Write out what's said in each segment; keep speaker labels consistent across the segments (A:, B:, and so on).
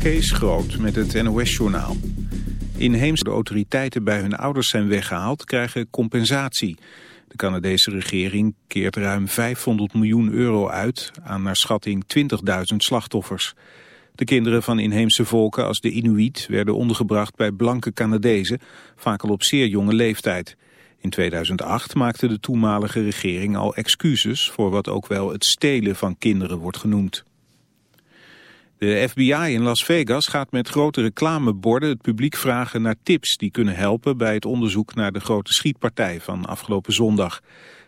A: Kees Groot met het NOS-journaal. Inheemse de autoriteiten bij hun ouders zijn weggehaald krijgen compensatie. De Canadese regering keert ruim 500 miljoen euro uit aan naar schatting 20.000 slachtoffers. De kinderen van inheemse volken als de Inuit werden ondergebracht bij blanke Canadezen, vaak al op zeer jonge leeftijd. In 2008 maakte de toenmalige regering al excuses voor wat ook wel het stelen van kinderen wordt genoemd. De FBI in Las Vegas gaat met grote reclameborden het publiek vragen naar tips die kunnen helpen bij het onderzoek naar de grote schietpartij van afgelopen zondag.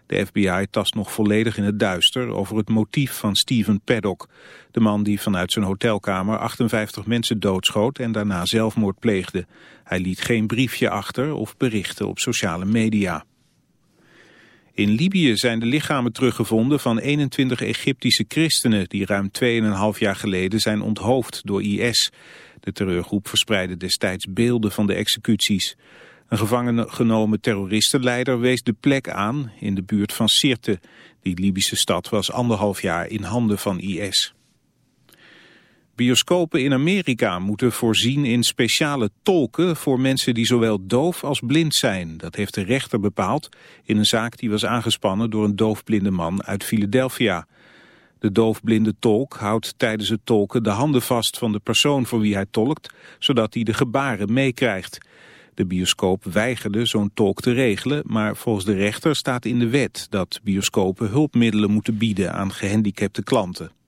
A: De FBI tast nog volledig in het duister over het motief van Steven Paddock. De man die vanuit zijn hotelkamer 58 mensen doodschoot en daarna zelfmoord pleegde. Hij liet geen briefje achter of berichten op sociale media. In Libië zijn de lichamen teruggevonden van 21 Egyptische christenen... die ruim 2,5 jaar geleden zijn onthoofd door IS. De terreurgroep verspreidde destijds beelden van de executies. Een gevangen genomen terroristenleider wees de plek aan in de buurt van Sirte. Die Libische stad was anderhalf jaar in handen van IS. Bioscopen in Amerika moeten voorzien in speciale tolken voor mensen die zowel doof als blind zijn. Dat heeft de rechter bepaald in een zaak die was aangespannen door een doofblinde man uit Philadelphia. De doofblinde tolk houdt tijdens het tolken de handen vast van de persoon voor wie hij tolkt, zodat hij de gebaren meekrijgt. De bioscoop weigerde zo'n tolk te regelen, maar volgens de rechter staat in de wet dat bioscopen hulpmiddelen moeten bieden aan gehandicapte klanten.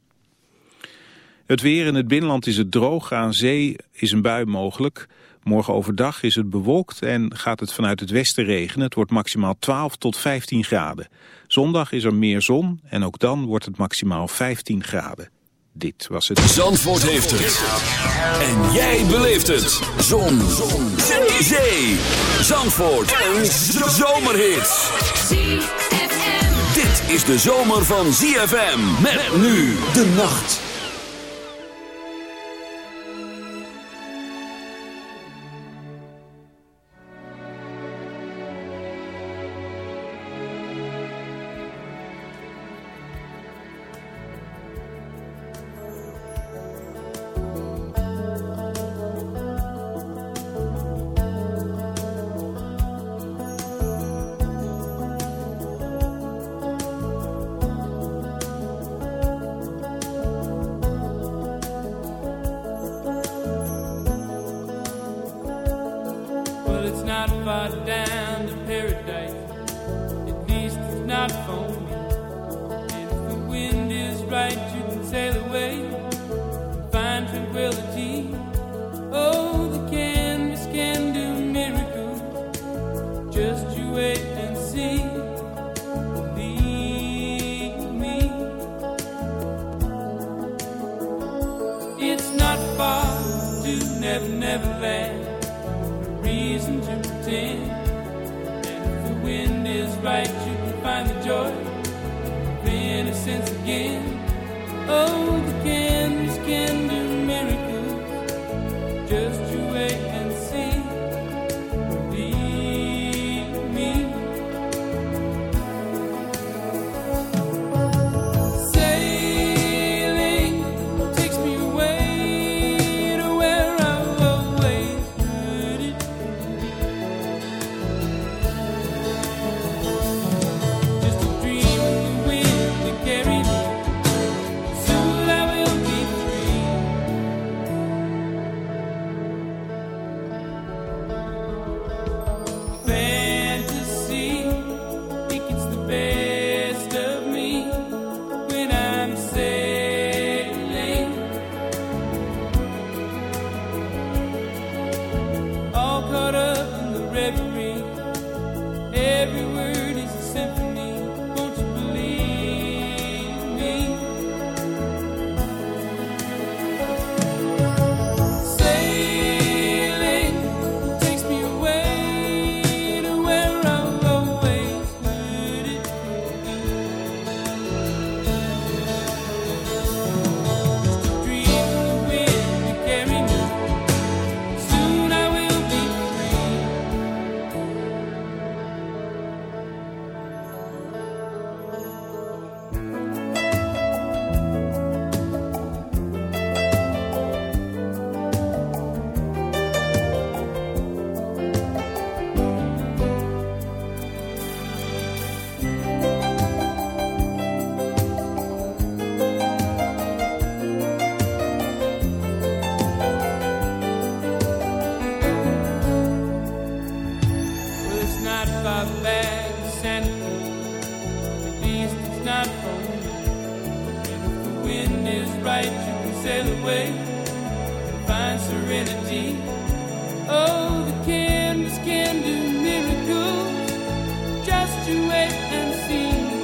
A: Het weer in het binnenland is het droog, aan zee is een bui mogelijk. Morgen overdag is het bewolkt en gaat het vanuit het westen regenen. Het wordt maximaal 12 tot 15 graden. Zondag is er meer zon en ook dan wordt het maximaal 15 graden. Dit was het.
B: Zandvoort heeft het. En jij beleeft het. Zon. zon. Zee. Zandvoort. Een zomerhit. Dit is de zomer van ZFM. Met nu de nacht.
C: to wait and see.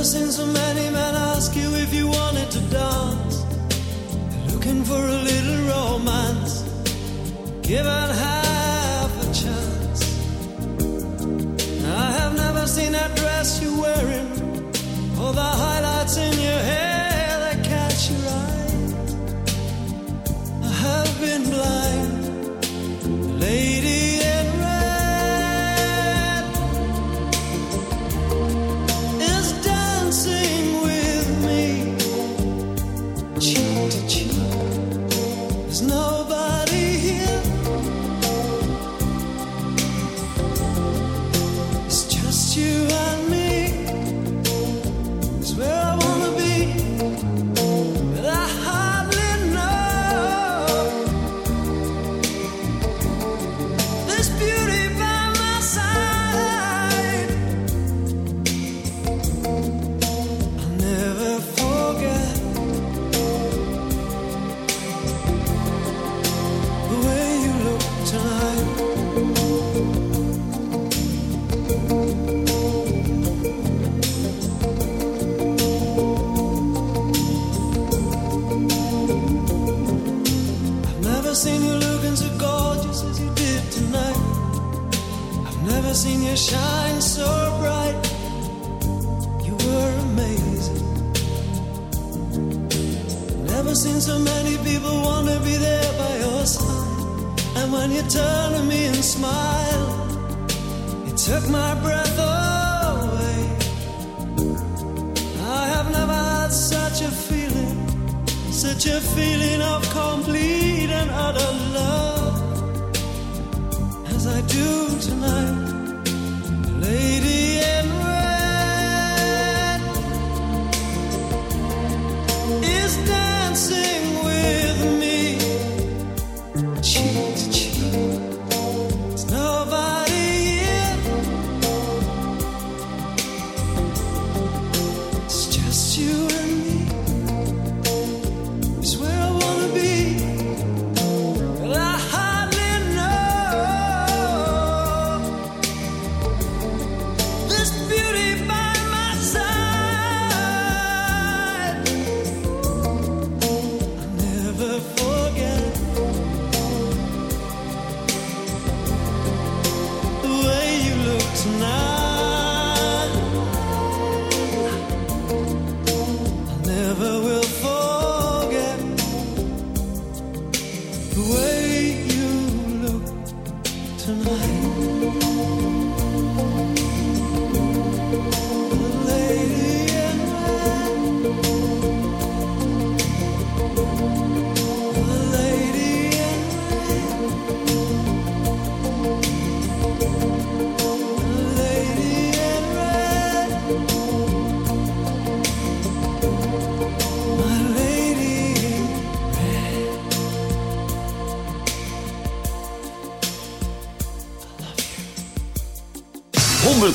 D: Never seen so many men ask you if you wanted to dance. Looking for a little romance. Given half a chance. I have never seen that dress you're wearing. All the highlights in your hair
E: turn to me and smile. It took my breath away. I have never had such a feeling, such a feeling of complete.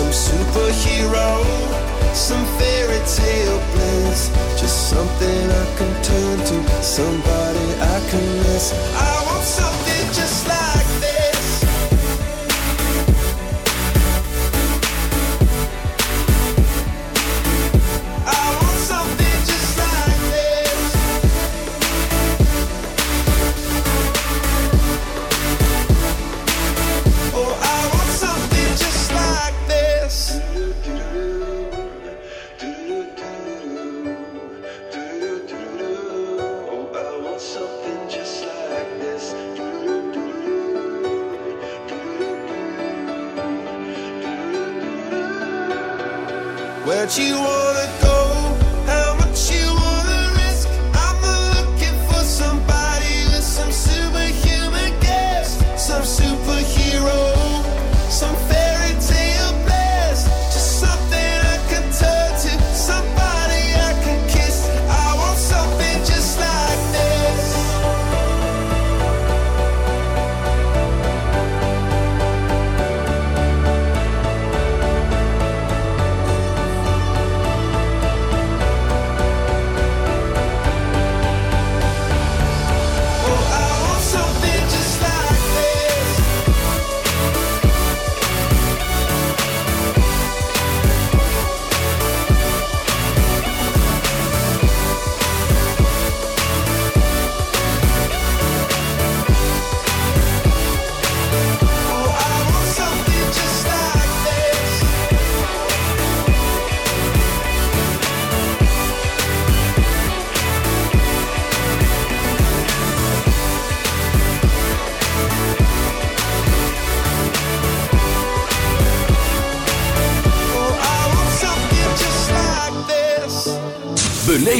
F: some superhero, some fairy tale bliss. Just something I can turn to, somebody I can miss.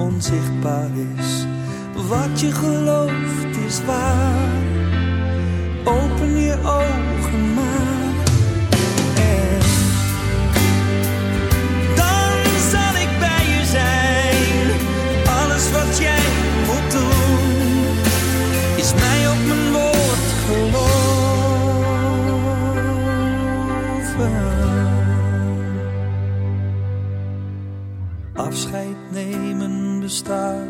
G: onzichtbaar is, wat je gelooft is waar. Open je ogen
E: voltar.